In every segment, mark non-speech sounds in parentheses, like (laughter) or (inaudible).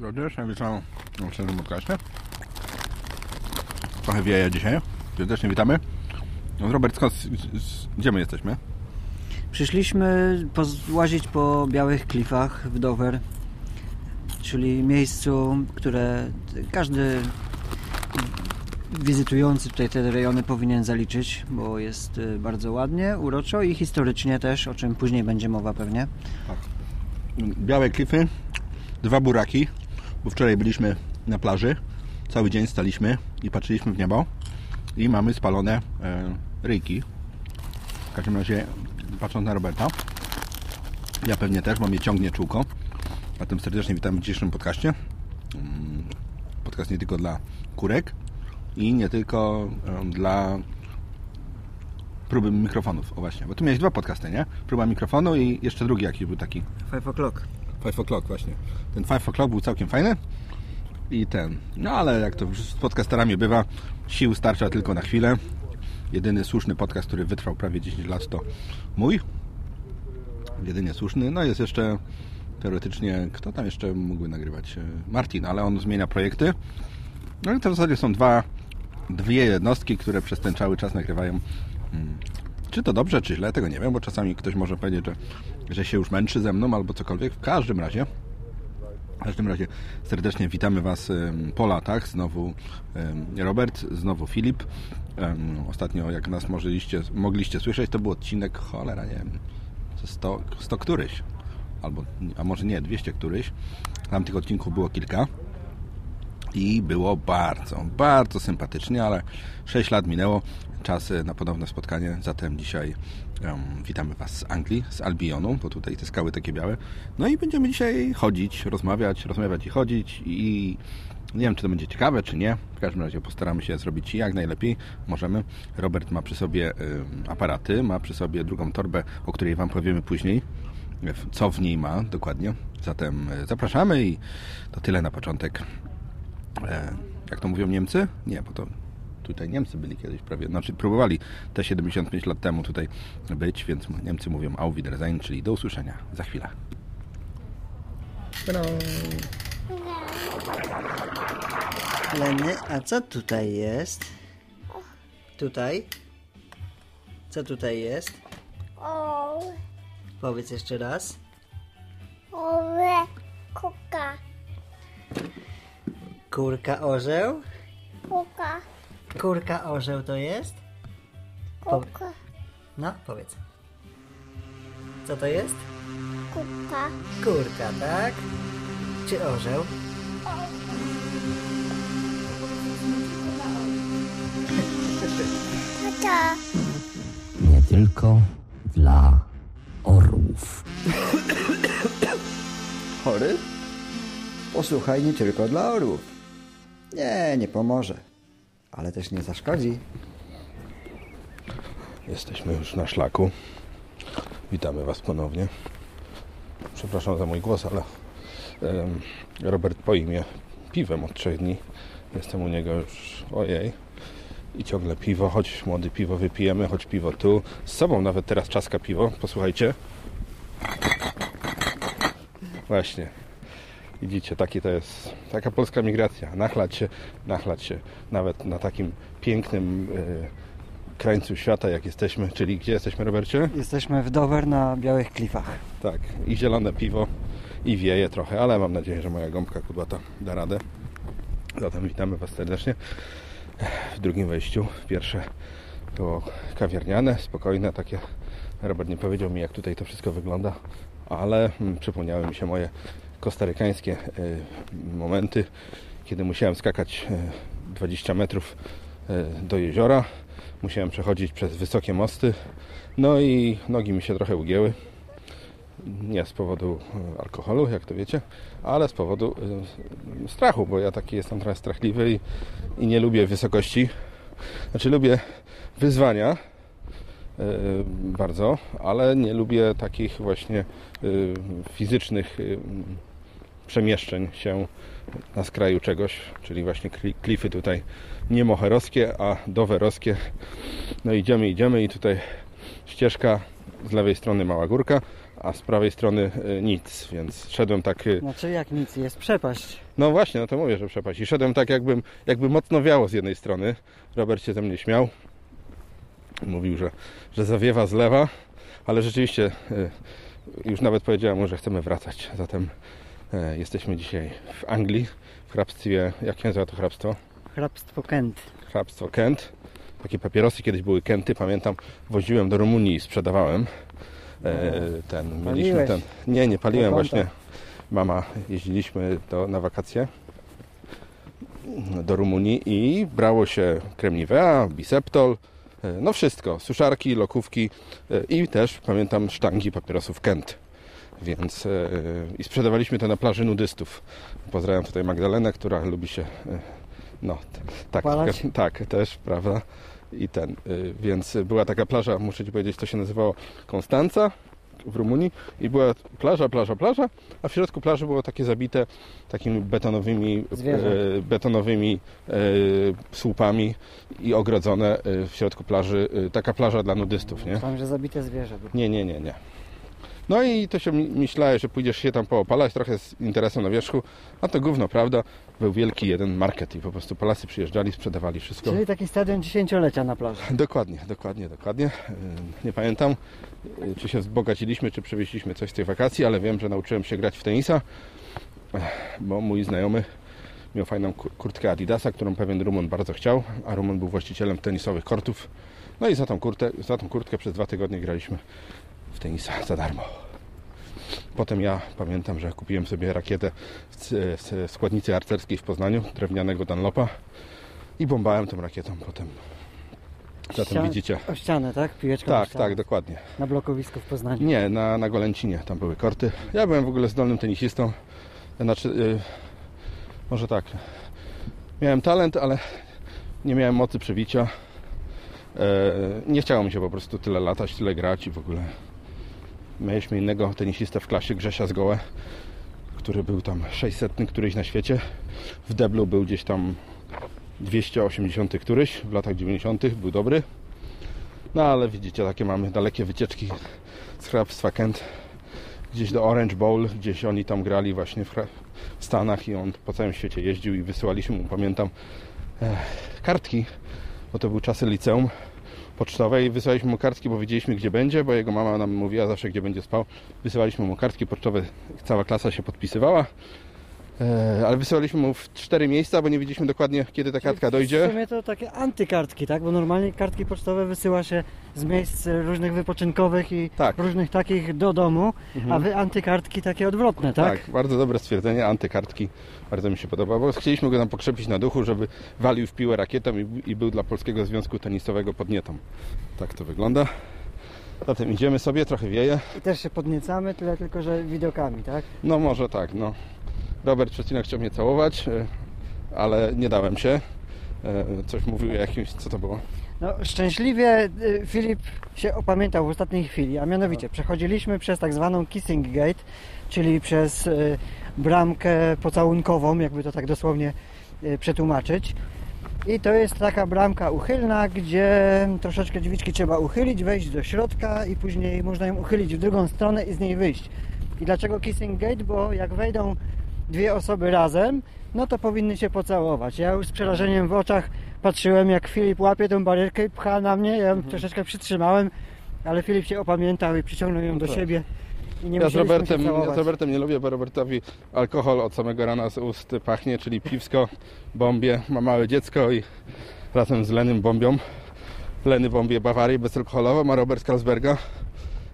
Serdecznie witam w naszym podcaście. Trochę wieje dzisiaj. Serdecznie witamy. No, Robert, skąd, gdzie my jesteśmy? Przyszliśmy łazić po białych klifach w Dover, czyli miejscu, które każdy wizytujący tutaj te rejony powinien zaliczyć, bo jest y, bardzo ładnie, uroczo i historycznie też, o czym później będzie mowa pewnie. Białe klify, dwa buraki, bo wczoraj byliśmy na plaży. Cały dzień staliśmy i patrzyliśmy w niebo i mamy spalone e, ryjki. W każdym razie, patrząc na Roberta, ja pewnie też, bo mnie ciągnie czółko. Zatem serdecznie witam w dzisiejszym podcaście. Mm, Podcast nie tylko dla kurek i nie tylko e, dla próby mikrofonów. O właśnie, bo tu miałeś dwa podcasty, nie? Próba mikrofonu i jeszcze drugi jakiś był taki. Five o'clock. Five O'Clock właśnie. Ten Five O'Clock był całkiem fajny i ten, no ale jak to z podcasterami bywa, sił starcza tylko na chwilę. Jedyny słuszny podcast, który wytrwał prawie 10 lat to mój. Jedynie słuszny. No jest jeszcze teoretycznie, kto tam jeszcze mógłby nagrywać? E, Martin, ale on zmienia projekty. No i to w zasadzie są dwa, dwie jednostki, które przez ten cały czas nagrywają. Czy to dobrze, czy źle, tego nie wiem, bo czasami ktoś może powiedzieć, że, że się już męczy ze mną albo cokolwiek. W każdym razie, w każdym razie serdecznie witamy Was po latach. Znowu Robert, znowu Filip. Ostatnio, jak nas mogliście słyszeć, to był odcinek, cholera, nie wiem, 100, 100 któryś. Albo, a może nie, 200 któryś. Tam tych odcinków było kilka. I było bardzo, bardzo sympatycznie, ale 6 lat minęło. Czas e, na ponowne spotkanie. Zatem dzisiaj em, witamy Was z Anglii, z Albionu, bo tutaj te skały takie białe. No i będziemy dzisiaj chodzić, rozmawiać, rozmawiać i chodzić. I nie wiem, czy to będzie ciekawe, czy nie. W każdym razie postaramy się zrobić jak najlepiej możemy. Robert ma przy sobie em, aparaty, ma przy sobie drugą torbę, o której Wam powiemy później co w niej ma dokładnie. Zatem e, zapraszamy i to tyle na początek. E, jak to mówią Niemcy? Nie, bo to tutaj Niemcy byli kiedyś prawie, znaczy próbowali te 75 lat temu tutaj być, więc Niemcy mówią Auf Wiedersehen, czyli do usłyszenia za chwilę. Leny, a co tutaj jest? Tutaj? Co tutaj jest? O, Powiedz jeszcze raz. kuka, Kurka orzeł? kuka, Kurka orzeł to jest? Po- kuka, No, powiedz. Co to jest? kuka, Kurka, tak? Czy orzeł? tata, nie tylko dla orłów. Chory? Posłuchaj nie tylko dla orłów. Nie, nie pomoże. Ale też nie zaszkodzi. Jesteśmy już na szlaku. Witamy Was ponownie. Przepraszam za mój głos, ale em, Robert poi mnie piwem od trzech dni. Jestem u niego już, ojej. I ciągle piwo, choć młody piwo wypijemy, choć piwo tu. Z sobą nawet teraz czaska piwo, posłuchajcie. Właśnie. Widzicie, taki to jest, taka polska migracja. Nachlać się, nachlać się nawet na takim pięknym e, krańcu świata, jak jesteśmy. Czyli gdzie jesteśmy, Robercie? Jesteśmy w Dover na białych klifach. Tak, i zielone piwo, i wieje trochę, ale mam nadzieję, że moja gąbka kudłata da radę. Zatem witamy Was serdecznie w drugim wejściu. Pierwsze było kawiarniane, spokojne, takie. Robert nie powiedział mi, jak tutaj to wszystko wygląda, ale mm, przypomniały mi się moje kostarykańskie y, momenty, kiedy musiałem skakać y, 20 metrów y, do jeziora. Musiałem przechodzić przez wysokie mosty, no i nogi mi się trochę ugięły nie z powodu e, alkoholu, jak to wiecie, ale z powodu e, strachu, bo ja taki jestem trochę strachliwy i, i nie lubię wysokości. Znaczy lubię wyzwania e, bardzo, ale nie lubię takich właśnie e, fizycznych e, przemieszczeń się na skraju czegoś, czyli właśnie kli- klify tutaj nie moherowskie, a dowerowskie. No idziemy, idziemy i tutaj ścieżka z lewej strony mała górka, a z prawej strony e, nic, więc szedłem tak... e, Znaczy jak nic, jest przepaść. No właśnie, no to mówię, że przepaść. I szedłem tak jakbym, jakby mocno wiało z jednej strony. Robert się ze mnie śmiał. Mówił, że, że zawiewa z lewa, ale rzeczywiście e, już nawet powiedziałem mu, że chcemy wracać. Zatem jesteśmy dzisiaj w Anglii, w hrabstwie, jak się nazywa to hrabstwo? Hrabstwo Kent. Hrabstwo Kent. Takie papierosy kiedyś były Kenty, pamiętam, woziłem do Rumunii i sprzedawałem. E, ten, mieliśmy ten. Nie, nie paliłem właśnie. Mama, jeździliśmy do, na wakacje do Rumunii i brało się krem Nivea, Biseptol, e, no wszystko, suszarki, lokówki e, i też pamiętam sztangi papierosów Kent. Więc e, i sprzedawaliśmy to na plaży nudystów. Pozdrawiam tutaj Magdalenę, która lubi się e, no tak, tak też, prawda? I ten, y, więc była taka plaża, muszę Ci powiedzieć, to się nazywało Konstanca w Rumunii i była plaża, plaża, plaża, a w środku plaży było takie zabite takimi betonowymi, e, betonowymi e, słupami i ogrodzone e, w środku plaży, e, taka plaża dla nudystów, nie? Tam, że zabite zwierzę. było. Nie, nie, nie, nie. No i to się myślałem, że pójdziesz się tam poopalać trochę z interesem na wierzchu, a to gówno, prawda? Był wielki jeden market i po prostu Polacy przyjeżdżali, sprzedawali wszystko. Czyli taki stadion dziesięciolecia na plaży. Dokładnie, dokładnie, dokładnie. Yy, Nie pamiętam, yy, czy się wzbogaciliśmy, czy przywieźliśmy coś z tej wakacji, ale wiem, że nauczyłem się grać w tenisa, Ech, bo mój znajomy miał fajną kur- kurtkę Adidasa, którą pewien Rumun bardzo chciał, a Rumun był właścicielem tenisowych kortów. No i za tą, kurtę, za tą kurtkę przez dwa tygodnie graliśmy w tenisa za darmo. Potem ja pamiętam, że kupiłem sobie rakietę w, składnicy arcerskiej w Poznaniu, drewnianego Dunlopa i bombałem tą rakietą potem. Zatem Ścian- widzicie. O ścianę, tak? Piłeczka o Tak, tak, dokładnie. Na blokowisku w Poznaniu. Nie, na, na Golęcinie tam były korty. Ja byłem w ogóle zdolnym tenisistą. Znaczy, y, może tak. Miałem talent, ale nie miałem mocy przebicia. E, nie chciało mi się po prostu tyle latać, tyle grać i w ogóle. Mieliśmy innego tenisistę w klasie, Grzesia Zgołę, który był tam 600 któryś na świecie. W deblu był gdzieś tam 280 któryś w latach 90. był dobry. No ale widzicie, takie mamy dalekie wycieczki z hrabstwa Kent gdzieś do Orange Bowl, gdzieś oni tam grali właśnie w, w Stanach i on po całym świecie jeździł i wysyłaliśmy mu, pamiętam, e, kartki, bo to były czasy liceum pocztowe i wysyłaliśmy mu kartki, bo wiedzieliśmy gdzie będzie, bo jego mama nam mówiła zawsze gdzie będzie spał. Wysyłaliśmy mu kartki pocztowe, cała klasa się podpisywała. E, ale wysyłaliśmy mu w cztery miejsca, bo nie wiedzieliśmy dokładnie kiedy ta kartka W dojdzie. sumie to takie antykartki, tak? Bo normalnie kartki pocztowe wysyła się z miejsc różnych wypoczynkowych i Tak. różnych takich do domu, Mhm. a wy antykartki takie odwrotne, tak? Tak, bardzo dobre stwierdzenie, antykartki. Bardzo mi się podoba, bo chcieliśmy go tam pokrzepić na duchu, żeby walił w piłę rakietą i, i był dla Polskiego Związku Tenisowego podnietą. Tak to wygląda. Zatem idziemy sobie, trochę wieje. I też się podniecamy, tyle tylko, że widokami, tak? No może tak, no. Robert Przecinek chciał mnie całować, e, ale nie dałem się. E, Coś mówił o jakimś, co to było? No, szczęśliwie y, Filip się opamiętał w ostatniej chwili, a mianowicie przechodziliśmy przez tak zwaną Kissing Gate, czyli przez bramkę pocałunkową, jakby to tak dosłownie przetłumaczyć. I to jest taka bramka uchylna, gdzie troszeczkę drzwiczki trzeba uchylić, wejść do środka i później można ją uchylić w drugą stronę i z niej wyjść. I dlaczego Kissing Gate? Bo jak wejdą dwie osoby razem, no to powinny się pocałować. Ja już z przerażeniem w oczach patrzyłem, jak Filip łapie tę barierkę i pcha na mnie. Ja ją troszeczkę przytrzymałem, ale Filip się opamiętał i przyciągnął ją do tak. siebie. I nie Ja z, Robertem, ja z Robertem nie lubię, bo Robertowi alkohol od samego rana z ust pachnie, czyli piwsko, bombie, ma małe dziecko i razem z Lenym bombią. Leny bombie Bawarię bezalkoholową, a Robert z.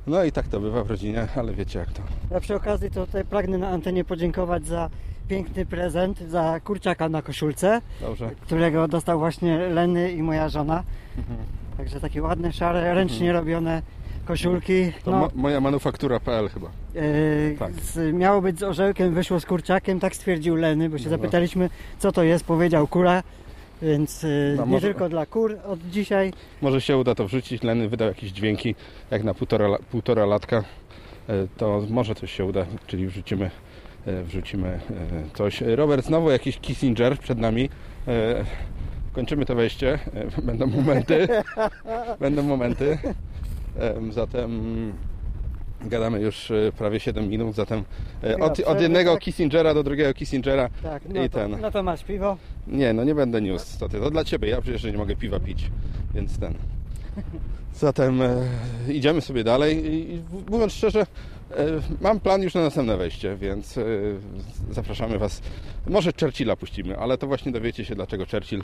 No i tak to bywa w rodzinie, ale wiecie jak to. Ja przy okazji to tutaj pragnę na antenie podziękować za piękny prezent, za kurczaka na koszulce, Dobrze. którego dostał właśnie Leny i moja żona. Mhm. Także takie ładne, szare, ręcznie robione koszulki. To No, mo- moja manufaktura.pl chyba. Yy, Tak. z, miało być z orzełkiem, wyszło z kurczakiem, tak stwierdził Leny, bo się Dobra. zapytaliśmy, co to jest, powiedział kura, więc yy, No, nie może- tylko dla kur od dzisiaj. Może się uda to wrzucić. Leny wydał jakieś dźwięki, jak na półtora, półtora latka. E, To może coś się uda, czyli wrzucimy, e, wrzucimy coś. Robert, znowu jakiś Kissinger przed nami. Kończymy to wejście. Będą momenty. (laughs) Będą momenty. Em, Zatem Gadamy już e, prawie 7 minut, zatem e, od, od przerwy, jednego? Kissingera do drugiego Kissingera Tak, no i to, ten. no to masz piwo. Nie, no nie będę niósł, to, ty, to dla Ciebie, ja przecież nie mogę piwa pić, więc ten. (laughs) Zatem e, idziemy sobie dalej i, i mówiąc szczerze, e, mam plan już na następne wejście, więc e, zapraszamy Was. Może Churchilla puścimy, ale to właśnie dowiecie się, dlaczego Churchill,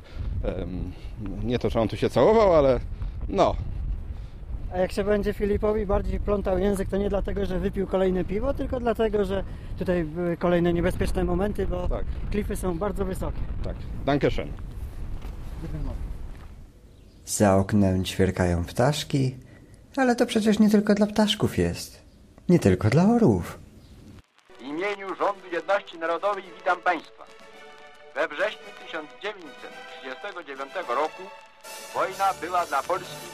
nie to, że on tu się całował, ale no, A jak się będzie Filipowi bardziej plątał język, to nie dlatego, że wypił kolejne piwo, tylko dlatego, że tutaj były kolejne niebezpieczne momenty, bo tak, klify są bardzo wysokie. tak. Dankeschön. Za oknem ćwierkają ptaszki, ale to przecież nie tylko dla ptaszków jest. Nie tylko dla orłów. W imieniu Rządu Jedności Narodowej witam Państwa. We wrześniu 1939 roku wojna była dla Polski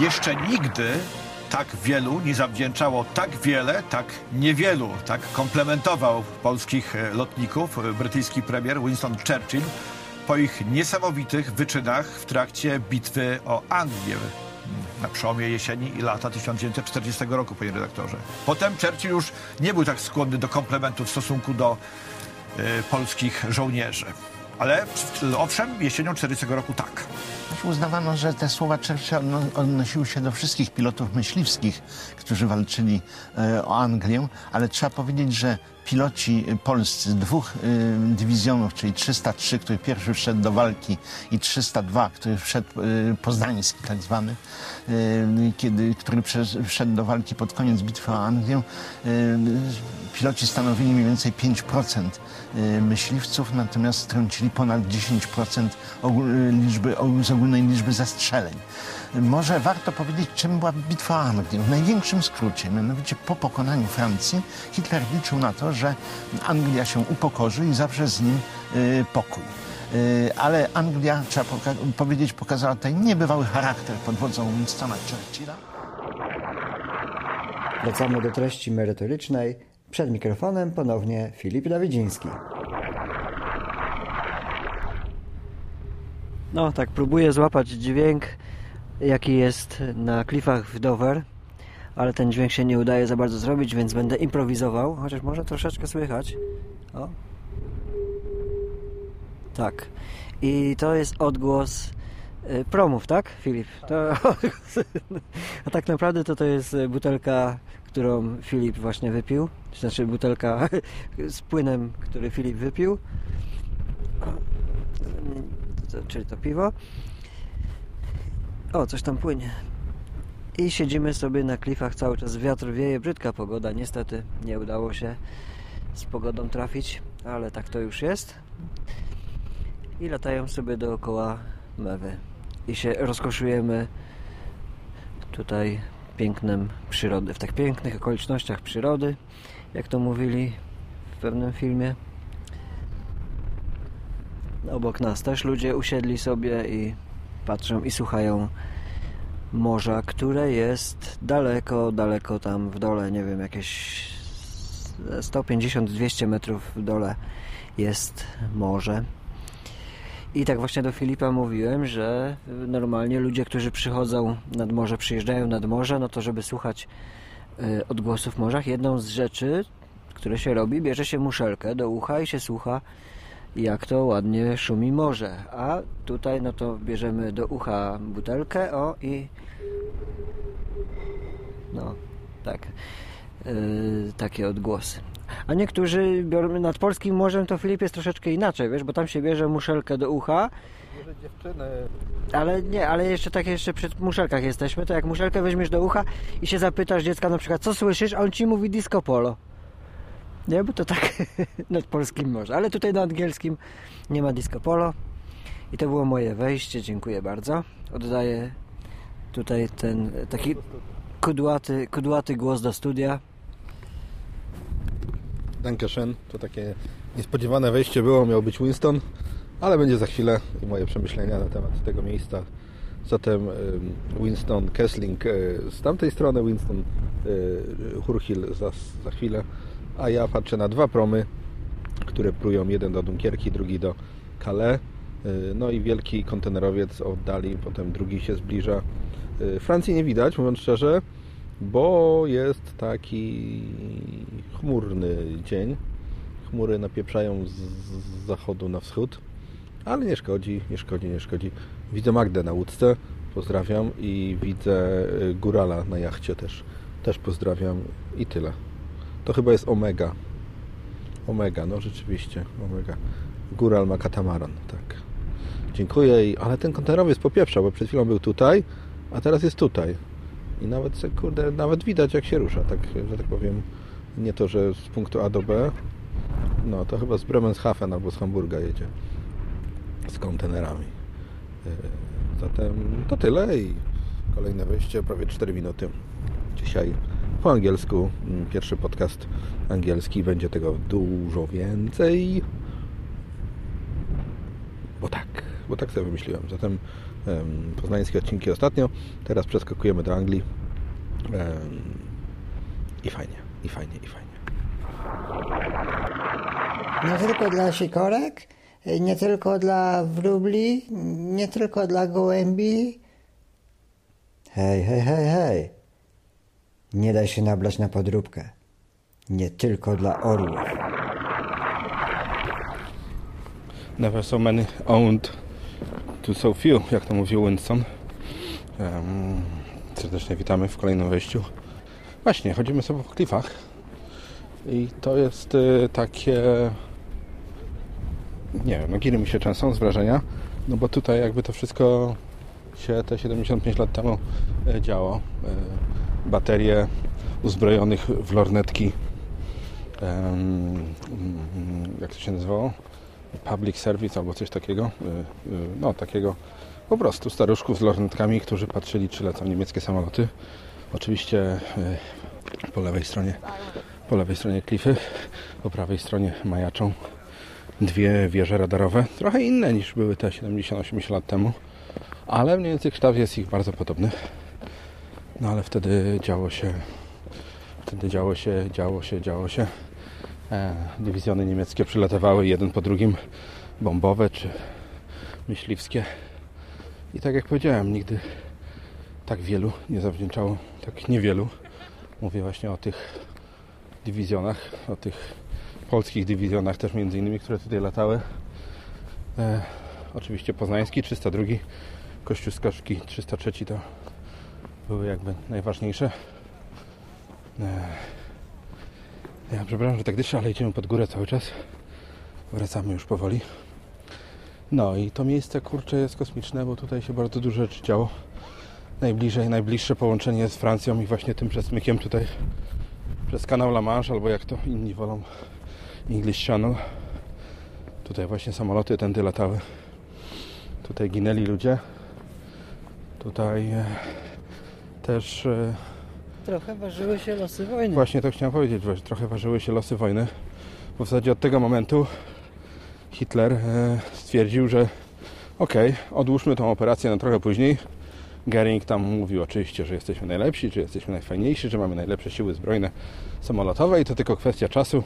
Jeszcze nigdy tak wielu nie zawdzięczało tak wiele, tak niewielu. Tak komplementował polskich e, lotników e, brytyjski premier Winston Churchill po ich niesamowitych wyczynach w trakcie bitwy o Anglię na przełomie jesieni i lata 1940 roku, panie redaktorze. Potem Churchill już nie był tak skłonny do komplementów w stosunku do e, polskich żołnierzy. Ale owszem, jesienią 40 roku tak. Uznawano, że te słowa Churchilla odno- odnosiły się do wszystkich pilotów myśliwskich, którzy walczyli e, o Anglię, ale trzeba powiedzieć, że piloci polscy z dwóch e, dywizjonów, czyli 303, który pierwszy wszedł do walki i 302, który wszedł, e, poznański tak zwany, kiedy, który wszedł do walki pod koniec bitwy o Anglię, piloci stanowili mniej więcej 5% e, myśliwców, natomiast trącili ponad 10% ogól- liczby, z ogólnej liczby zastrzeleń. Może warto powiedzieć, czym była bitwa o Anglię. W największym skrócie, mianowicie po pokonaniu Francji, Hitler liczył na to, że Anglia się upokorzy i zawsze z nim y, pokój. Y, ale Anglia, trzeba poka- powiedzieć, pokazała tutaj niebywały charakter pod wodzą Winstona Churchilla. Wracamy do treści merytorycznej. Przed mikrofonem ponownie Filip Dawidziński. No tak, próbuję złapać dźwięk, jaki jest na klifach w Dover, ale ten dźwięk się nie udaje za bardzo zrobić, więc będę improwizował, chociaż może troszeczkę słychać. O. Tak. I to jest odgłos y, promów, tak, Filip? To, (laughs) a tak naprawdę to to jest y, butelka, którą Filip właśnie wypił. Znaczy butelka (laughs) z płynem, który Filip wypił. Czyli to piwo. O, coś tam płynie. I siedzimy sobie na klifach cały czas. Wiatr wieje, brzydka pogoda. Niestety nie udało się z pogodą trafić, ale tak to już jest. I latają sobie dookoła mewy. I się rozkoszujemy tutaj pięknem przyrody, w tak pięknych okolicznościach przyrody, jak to mówili w pewnym filmie. Obok nas też ludzie usiedli sobie i patrzą i słuchają morza, które jest daleko, daleko tam w dole, nie wiem, jakieś 150-200 metrów w dole jest morze. I tak właśnie do Filipa mówiłem, że normalnie ludzie, którzy przychodzą nad morze, przyjeżdżają nad morze, no to żeby słuchać y, odgłosów w morzach, jedną z rzeczy, które się robi, bierze się muszelkę do ucha i się słucha jak to ładnie szumi morze. A tutaj no to bierzemy do ucha butelkę, o i no, tak. Yy, takie odgłosy. A niektórzy biorą nad polskim morzem, to Filip jest troszeczkę inaczej, wiesz, bo tam się bierze muszelkę do ucha, Może dziewczyny... ale nie, ale jeszcze tak jeszcze przy muszelkach jesteśmy, to jak muszelkę weźmiesz do ucha i się zapytasz dziecka na przykład, co słyszysz, a on ci mówi disco polo. Nie, bo to tak (laughs) nad polskim może, ale tutaj na angielskim nie ma disco polo. I to było moje wejście, dziękuję bardzo. Oddaję tutaj ten e, taki kudłaty, kudłaty głos do studia. Dankeschön. To takie niespodziewane wejście było, miał być Winston, ale będzie za chwilę i moje przemyślenia na temat tego miejsca. Zatem Winston Kessling y, z tamtej strony, Winston y, Churchill za, za chwilę, a ja patrzę na dwa promy, które prują jeden do Dunkierki, drugi do Calais. Y, No i wielki kontenerowiec oddali, potem drugi się zbliża. Y, Francji nie widać, mówiąc szczerze. bo jest taki chmurny dzień. Chmury napieprzają z, zachodu na wschód, ale nie szkodzi, nie szkodzi, nie szkodzi. Widzę Magdę na łódce, pozdrawiam i widzę y, Górala na jachcie też, też pozdrawiam i tyle. To chyba jest Omega. Omega, no rzeczywiście, Omega. Góral ma katamaran, tak. Dziękuję, i- ale ten kontenerowiec popieprzał, bo przed chwilą był tutaj, a teraz jest tutaj. I nawet, kurde, nawet widać jak się rusza, tak, że tak powiem. Nie to, że z punktu A do B. No, to chyba z Bremenhaven albo z Hamburga jedzie. Z kontenerami. Yy, Zatem to tyle i kolejne wejście, prawie 4 minuty. Dzisiaj po angielsku, mm, pierwszy podcast angielski, będzie tego dużo więcej. Bo tak, bo tak sobie wymyśliłem. Zatem em, poznańskie odcinki ostatnio, teraz przeskakujemy do Anglii. Em, I fajnie, i fajnie, i fajnie. Nie tylko dla sikorek, nie tylko dla wróbli, nie tylko dla gołębi. Hej, hej, hej, hej. Nie daj się nablać na podróbkę. Nie tylko dla orłów. Never so many owned to so few, jak to mówił Winston. Em, serdecznie witamy w kolejnym wejściu. Właśnie, chodzimy sobie po klifach i to jest y, takie... Nie wiem, no giry mi się często z wrażenia, no bo tutaj jakby to wszystko się te 75 lat temu e, działo. Baterie uzbrojonych w lornetki jak to się nazywało? public service albo coś takiego. y, y, No, takiego po prostu staruszków z lornetkami, którzy patrzyli, czy lecą niemieckie samoloty. Oczywiście y, po lewej stronie po lewej stronie klify, po prawej stronie majaczą dwie wieże radarowe, trochę inne niż były te 70-80 lat temu, ale mniej więcej kształt jest ich bardzo podobny. No ale wtedy działo się wtedy działo się, działo się, działo się. E, dywizjony niemieckie przylatywały jeden po drugim, bombowe czy myśliwskie. I tak jak powiedziałem, nigdy tak wielu nie zawdzięczało, tak niewielu. Mówię właśnie o tych dywizjonach, o tych polskich dywizjonach też między innymi, które tutaj latały. E, oczywiście poznański, 302, Kościuszkowski, 303 to były jakby najważniejsze. E, ja przepraszam, że tak dyszę, ale idziemy pod górę cały czas. Wracamy już powoli. No i to miejsce, kurczę, jest kosmiczne, bo tutaj się bardzo dużo rzeczy działo. Najbliżej, najbliższe połączenie z Francją i właśnie tym przesmykiem tutaj przez kanał La Manche, albo jak to inni wolą, English Channel. Tutaj właśnie samoloty tędy latały. Tutaj ginęli ludzie. Tutaj e, też e, Trochę ważyły się losy wojny. Właśnie to chciałem powiedzieć, że trochę ważyły się losy wojny, bo w zasadzie od tego momentu Hitler e, stwierdził, że okej, odłóżmy tą operację na trochę później. Gering tam mówił oczywiście, że jesteśmy najlepsi, że jesteśmy najfajniejsi, że mamy najlepsze siły zbrojne samolotowe i to tylko kwestia czasu.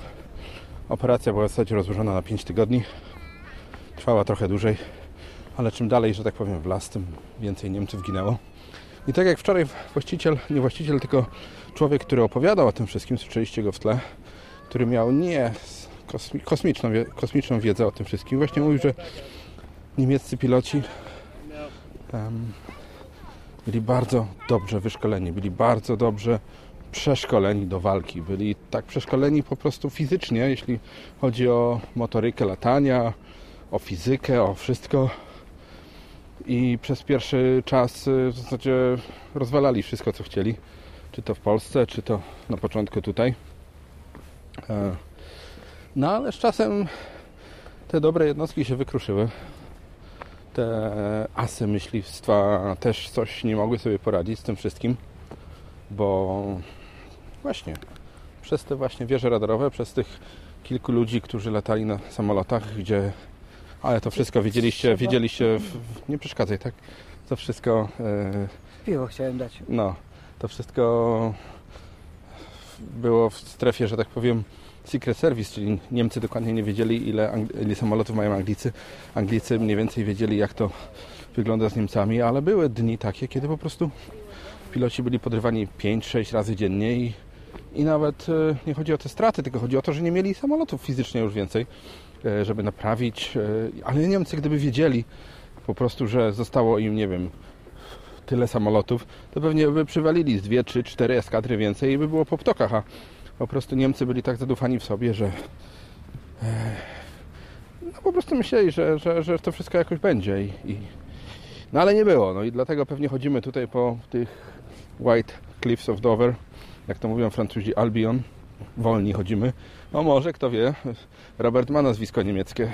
Operacja była w zasadzie rozłożona na 5 tygodni. Trwała trochę dłużej, ale czym dalej, że tak powiem, w las, tym więcej Niemców ginęło. I tak jak wczoraj właściciel, nie właściciel, tylko człowiek, który opowiadał o tym wszystkim, słyszeliście go w tle, który miał nie kosmi- kosmiczną, kosmiczną wiedzę o tym wszystkim, właśnie mówił, że niemieccy piloci em, byli bardzo dobrze wyszkoleni, byli bardzo dobrze przeszkoleni do walki, byli tak przeszkoleni po prostu fizycznie, jeśli chodzi o motorykę latania, o fizykę, o wszystko i przez pierwszy czas y, w zasadzie rozwalali wszystko, co chcieli. Czy to w Polsce, czy to na początku tutaj. E, No ale z czasem te dobre jednostki się wykruszyły. Te asy myśliwstwa też coś nie mogły sobie poradzić z tym wszystkim, bo właśnie przez te właśnie wieże radarowe, przez tych kilku ludzi, którzy latali na samolotach, gdzie ale to wszystko wiedzieliście, wiedzieliście, w, nie przeszkadzaj, tak? To wszystko, e, Piwo chciałem dać. no, to wszystko było w strefie, że tak powiem, Secret Service, czyli Niemcy dokładnie nie wiedzieli, ile, ile samolotów mają Anglicy. Anglicy mniej więcej wiedzieli, jak to wygląda z Niemcami, ale były dni takie, kiedy po prostu piloci byli podrywani 5-6 razy dziennie i, i nawet e, nie chodzi o te straty, tylko chodzi o to, że nie mieli samolotów fizycznie już więcej, żeby naprawić. e, Ale Niemcy, gdyby wiedzieli po prostu, że zostało im, nie wiem, tyle samolotów, to pewnie by przywalili z dwie, trzy, cztery eskadry więcej i by było po ptokach, a po prostu Niemcy byli tak zadufani w sobie, że e, no po prostu myśleli, że, że, że to wszystko jakoś będzie i, i no ale nie było, no i dlatego pewnie chodzimy tutaj po tych White Cliffs of Dover, jak to mówią Francuzi, Albion, wolni chodzimy. No może, kto wie, Robert ma nazwisko niemieckie,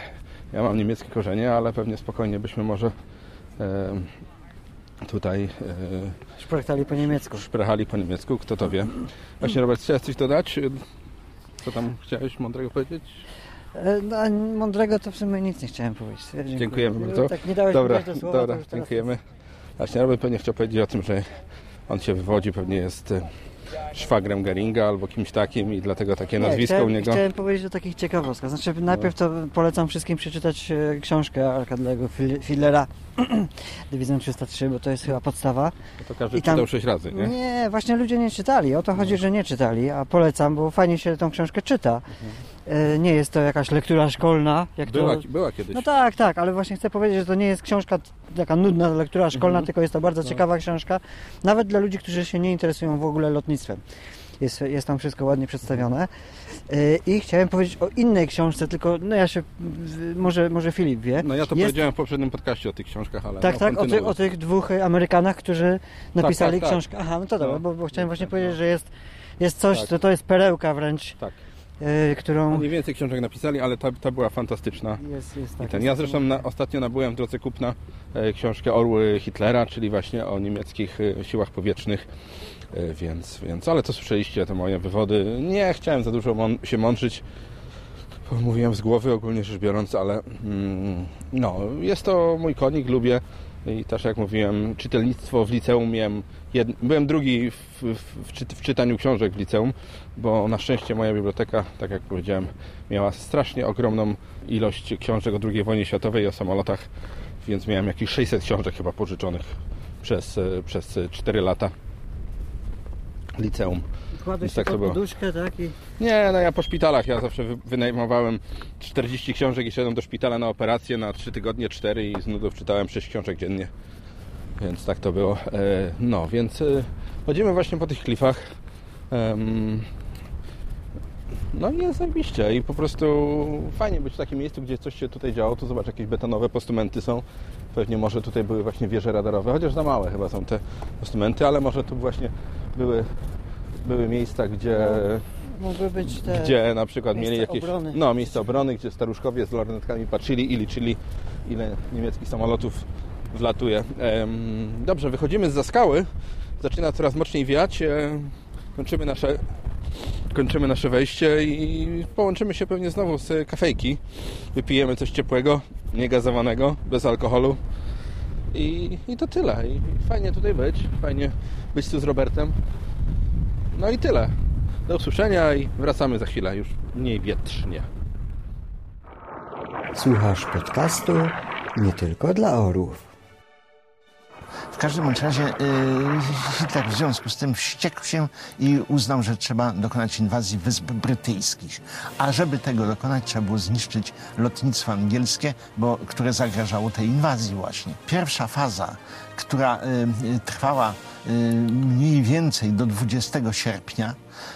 ja mam niemieckie korzenie, ale pewnie spokojnie byśmy może e, tutaj e, Szprechtali po niemiecku. szprechali po niemiecku, kto to wie. Właśnie Robert, chciałeś coś dodać? Co tam chciałeś mądrego powiedzieć? E, No, mądrego to w sumie nic nie chciałem powiedzieć. Dziękuję. Dziękujemy bardzo. Tak nie dałeś Dobra, do słowa, dobra teraz dziękujemy. Właśnie Robert pewnie chciał powiedzieć o tym, że on się wywodzi, pewnie jest szwagrem Geringa albo kimś takim i dlatego takie Nie, nazwisko chciałem, u niego. Chciałem powiedzieć o takich ciekawostkach. Znaczy, najpierw to polecam wszystkim przeczytać e, książkę Arkadlego Fillera (clears throat) Dywizją 303, bo to jest chyba podstawa. To każdy i tam- czytał sześć razy, nie? Nie, właśnie ludzie nie czytali. O to chodzi, że nie czytali, a polecam, bo fajnie się tą książkę czyta. E, Nie jest to jakaś lektura szkolna, jak Była, to... była kiedyś. No tak, tak, ale właśnie chcę powiedzieć, że to nie jest książka taka nudna lektura szkolna, Mhm. tylko jest to bardzo ciekawa książka, nawet dla ludzi, którzy się nie interesują w ogóle lotnictwem. Jest, jest tam wszystko ładnie przedstawione. Yy, I chciałem powiedzieć o innej książce, tylko no ja się, może, może Filip wie. No ja to jest, powiedziałem w poprzednim podcaście o tych książkach, ale Tak, no, tak, o, ty, o tych dwóch Amerykanach, którzy napisali tak, tak. książkę. Aha, no to dobra, No. bo, bo chciałem właśnie Tak, powiedzieć, no. że jest, jest coś, Tak. to, to jest perełka wręcz, Tak. Yy, którą... Oni więcej książek napisali, ale ta, ta była fantastyczna. Jest, jest I tak, ten. Ja zresztą na, ostatnio nabyłem w drodze kupna e, książkę Orły Hitlera, czyli właśnie o niemieckich e, siłach powietrznych, e, więc, więc, ale to słyszeliście, te moje wywody. Nie chciałem za dużo mą- się mądrzyć, bo mówiłem z głowy ogólnie rzecz biorąc, ale mm, no, jest to mój konik, lubię i też jak mówiłem, czytelnictwo w liceum miałem, jed... byłem drugi w, w, w, w czytaniu książek w liceum, bo na szczęście moja biblioteka, tak jak powiedziałem, miała strasznie ogromną ilość książek o II wojnie światowej i o samolotach, więc miałem jakieś 600 książek chyba pożyczonych przez, przez 4 lata liceum. Więc się tak pod było. poduszkę, tak? I... Nie, no ja po szpitalach, ja zawsze wy- wynajmowałem 40 książek i szedłem do szpitala na operację na 3 tygodnie, 4 i z nudów czytałem 6 książek dziennie. Więc tak to było. E, No, więc e, chodzimy właśnie po tych klifach. No i jest zajebiście i po prostu fajnie być w takim miejscu, gdzie coś się tutaj działo. Tu zobacz, jakieś betonowe postumenty są. Pewnie może tutaj były właśnie wieże radarowe, chociaż za małe chyba są te postumenty, ale może tu właśnie były, były miejsca, gdzie Mogły być te... gdzie na przykład mieli jakieś obrony. no, miejsca obrony, gdzie staruszkowie z lornetkami patrzyli i liczyli, ile niemieckich samolotów wlatuje. Dobrze, wychodzimy z skały, zaczyna coraz mocniej wiać, e, kończymy nasze, kończymy nasze wejście i połączymy się pewnie znowu z kafejki. Wypijemy coś ciepłego, niegazowanego, bez alkoholu. I, I to tyle. I fajnie tutaj być, fajnie być tu z Robertem. No i tyle. Do usłyszenia i wracamy za chwilę, już mniej wietrznie. Słuchasz podcastu nie tylko dla orłów. W każdym razie Hitler w związku z tym wściekł się i uznał, że trzeba dokonać inwazji Wysp Brytyjskich. A żeby tego dokonać, trzeba było zniszczyć lotnictwo angielskie, bo, które zagrażało tej inwazji właśnie. Pierwsza faza, która y, trwała y, mniej więcej do 20 sierpnia,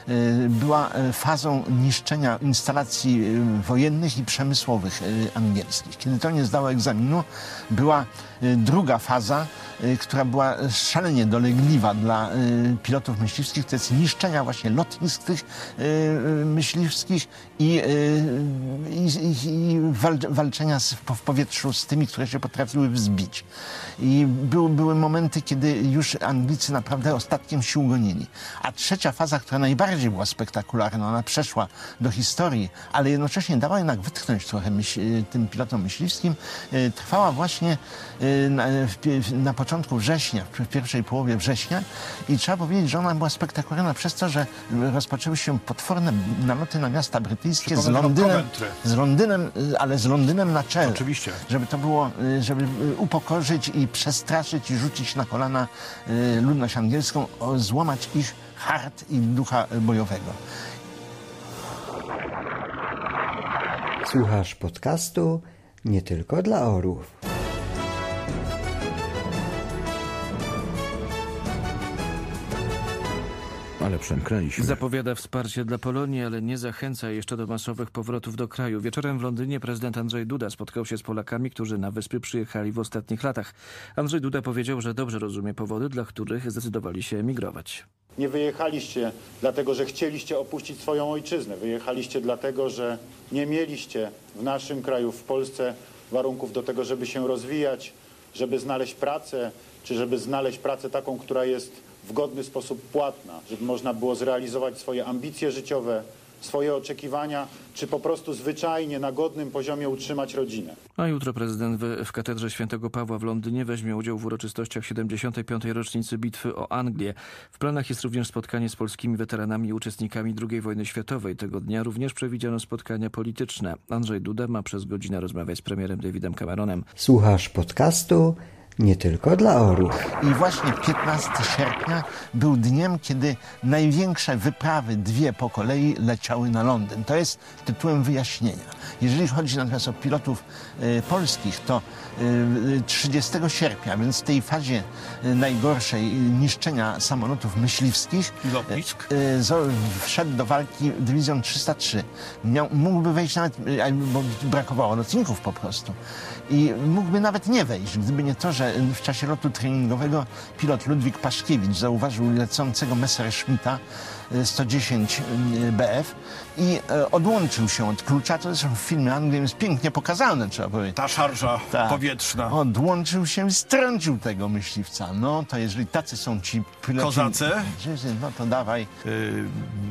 y, była fazą niszczenia instalacji wojennych i przemysłowych angielskich. Kiedy to nie zdało egzaminu, była druga faza, która była szalenie dolegliwa dla pilotów myśliwskich, to jest niszczenia właśnie lotnisk tych myśliwskich i, y, i, i, i wal, walczenia w powietrzu z tymi, które się potrafiły wzbić. I był, były momenty, kiedy już Anglicy naprawdę ostatkiem sił gonili. A trzecia faza, która najbardziej była spektakularna, ona przeszła do historii, ale jednocześnie dała jednak wytchnąć trochę myśl, tym pilotom myśliwskim, y, trwała właśnie y, na, na początku września, w pierwszej połowie września i trzeba powiedzieć, że ona była spektakularna przez to, że rozpoczęły się potworne naloty na miasta brytyjskie z Przypomnę Londynem, z Londynem, y, ale z Londynem na czele. Oczywiście. Żeby to było, y, żeby y, upokorzyć i przestraszyć i rzucić na kolana ludność angielską, złamać ich hart i ducha bojowego. Słuchasz podcastu nie tylko dla orłów. Ale przemknęliśmy. Zapowiada wsparcie dla Polonii, ale nie zachęca jeszcze do masowych powrotów do kraju. Wieczorem w Londynie prezydent Andrzej Duda spotkał się z Polakami, którzy na wyspy przyjechali w ostatnich latach. Andrzej Duda powiedział, że dobrze rozumie powody, dla których zdecydowali się emigrować. Nie wyjechaliście dlatego, że chcieliście opuścić swoją ojczyznę. Wyjechaliście dlatego, że nie mieliście w naszym kraju, w Polsce warunków do tego, żeby się rozwijać, żeby znaleźć pracę, czy żeby znaleźć pracę taką, która jest w godny sposób płatna, żeby można było zrealizować swoje ambicje życiowe, swoje oczekiwania, czy po prostu zwyczajnie na godnym poziomie utrzymać rodzinę. A jutro prezydent w, w katedrze świętego Pawła w Londynie weźmie udział w uroczystościach 75. rocznicy bitwy o Anglię. W planach jest również spotkanie z polskimi weteranami i uczestnikami II wojny światowej. Tego dnia również przewidziano spotkania polityczne. Andrzej Duda ma przez godzinę rozmawiać z premierem Davidem Cameronem. Słuchasz podcastu nie tylko dla orłów. I właśnie 15 sierpnia był dniem, kiedy największe wyprawy, dwie po kolei, leciały na Londyn. To jest tytułem wyjaśnienia. Jeżeli chodzi natomiast o pilotów e, polskich, to e, 30 sierpnia, więc w tej fazie e, najgorszej niszczenia samolotów myśliwskich, Lotnisk? wszedł do walki dywizjon 303. Miał, mógłby wejść nawet, bo brakowało lotników po prostu. I mógłby nawet nie wejść, gdyby nie to, że w czasie lotu treningowego pilot Ludwik Paszkiewicz zauważył lecącego Messerschmitta e, 110 BF i e, odłączył się od klucza. To zresztą w filmie Anglii jest pięknie pokazane, trzeba powiedzieć. Ta szarża Tak. powietrzna. Odłączył się i strącił tego myśliwca. No to jeżeli tacy są ci piloci... Kozacy? No to dawaj. Y,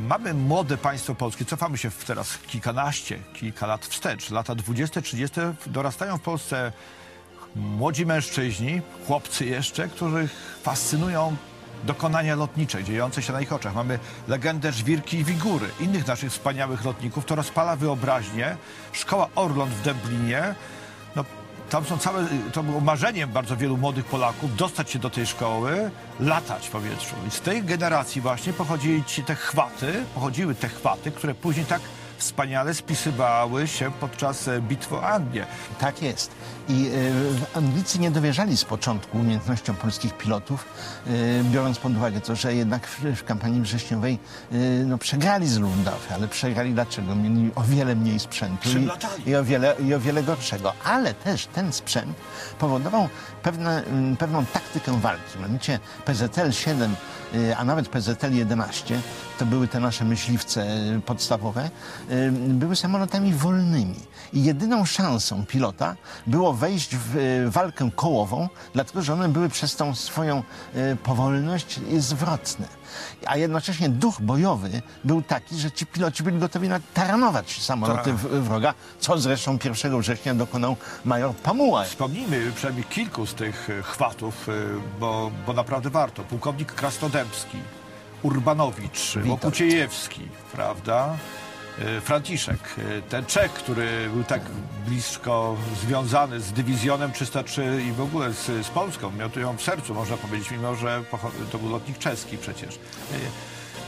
mamy młode państwo polskie, cofamy się teraz kilkanaście, kilka lat wstecz. Lata 20, 30 dorastają w Polsce młodzi mężczyźni, chłopcy jeszcze, których fascynują dokonania lotnicze dziejące się na ich oczach. Mamy legendę Żwirki i Wigury, innych naszych wspaniałych lotników. To rozpala wyobraźnię. Szkoła Orląt w Dublinie. No, tam są całe, to było marzeniem bardzo wielu młodych Polaków dostać się do tej szkoły, latać w powietrzu. I z tej generacji właśnie pochodzili ci te chwaty, pochodziły te chwaty, które później tak wspaniale spisywały się podczas e, bitwy o Anglię. Tak jest. I e, Anglicy nie dowierzali z początku umiejętnościom polskich pilotów, e, biorąc pod uwagę to, że jednak w, w kampanii wrześniowej e, no, przegrali z Luftwaffe, ale przegrali dlaczego? Mieli o wiele mniej sprzętu i, i, o wiele, i o wiele gorszego. Ale też ten sprzęt powodował pewne, pewną taktykę walki. Mianowicie PZL-7, e, a nawet PZL-11, to były te nasze myśliwce podstawowe, były samolotami wolnymi. I jedyną szansą pilota było wejść w e, walkę kołową, dlatego że one były przez tą swoją e, powolność zwrotne. A jednocześnie duch bojowy był taki, że ci piloci byli gotowi na taranować samoloty w- wroga, co zresztą 1 września dokonał major Pamuła. Wspomnijmy przynajmniej kilku z tych e, chwatów, bo, bo naprawdę warto. Pułkownik Krasnodębski, Urbanowicz, Łokuciejewski, prawda? E, Franciszek, e, ten Czech, który był tak blisko związany z dywizjonem 303 i w ogóle z, z Polską, miał tu ją w sercu, można powiedzieć, mimo że to był lotnik czeski przecież. E,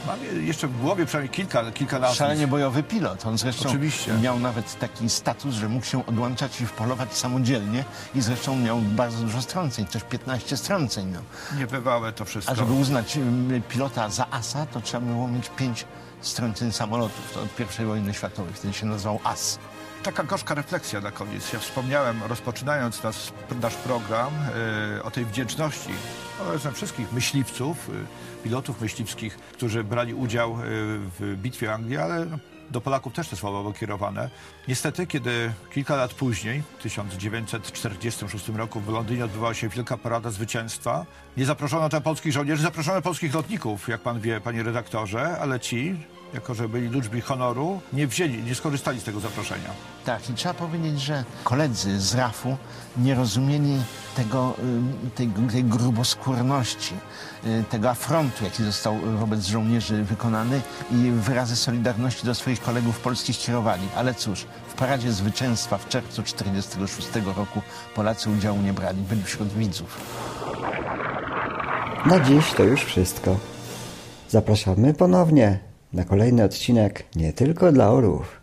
Mam jeszcze w głowie przynajmniej kilka, kilka nazwisk. Szalenie bojowy pilot. On zresztą Oczywiście. miał nawet taki status, że mógł się odłączać i polować samodzielnie i zresztą miał bardzo dużo strąceń, też 15 strąceń miał. Niebywałe to wszystko. A żeby uznać ym, pilota za asa, to trzeba było mieć 5 strąceń samolotów. Od I wojny światowej, wtedy się nazywał as. Taka gorzka refleksja na koniec. Ja wspomniałem, rozpoczynając nas, nasz program, e, o tej wdzięczności no, wszystkich myśliwców, e, pilotów myśliwskich, którzy brali udział e, w bitwie o Anglię, ale no, do Polaków też te słowa były kierowane. Niestety, kiedy kilka lat później, w 1946 roku w Londynie odbywała się Wielka Parada Zwycięstwa, nie zaproszono tam polskich żołnierzy, zaproszono polskich lotników, jak pan wie, panie redaktorze, ale ci, jako że byli ludźmi honoru, nie wzięli, nie skorzystali z tego zaproszenia. Tak, i trzeba powiedzieć, że koledzy z RAF-u nie rozumieli tego, y, tej, tej gruboskórności, y, tego afrontu, jaki został wobec żołnierzy wykonany i wyrazy solidarności do swoich kolegów polskich kierowali. Ale cóż, w paradzie zwycięstwa w czerwcu 1946 roku Polacy udziału nie brali, byli wśród widzów. Na dziś to już wszystko. Zapraszamy ponownie na kolejny odcinek nie tylko dla orłów.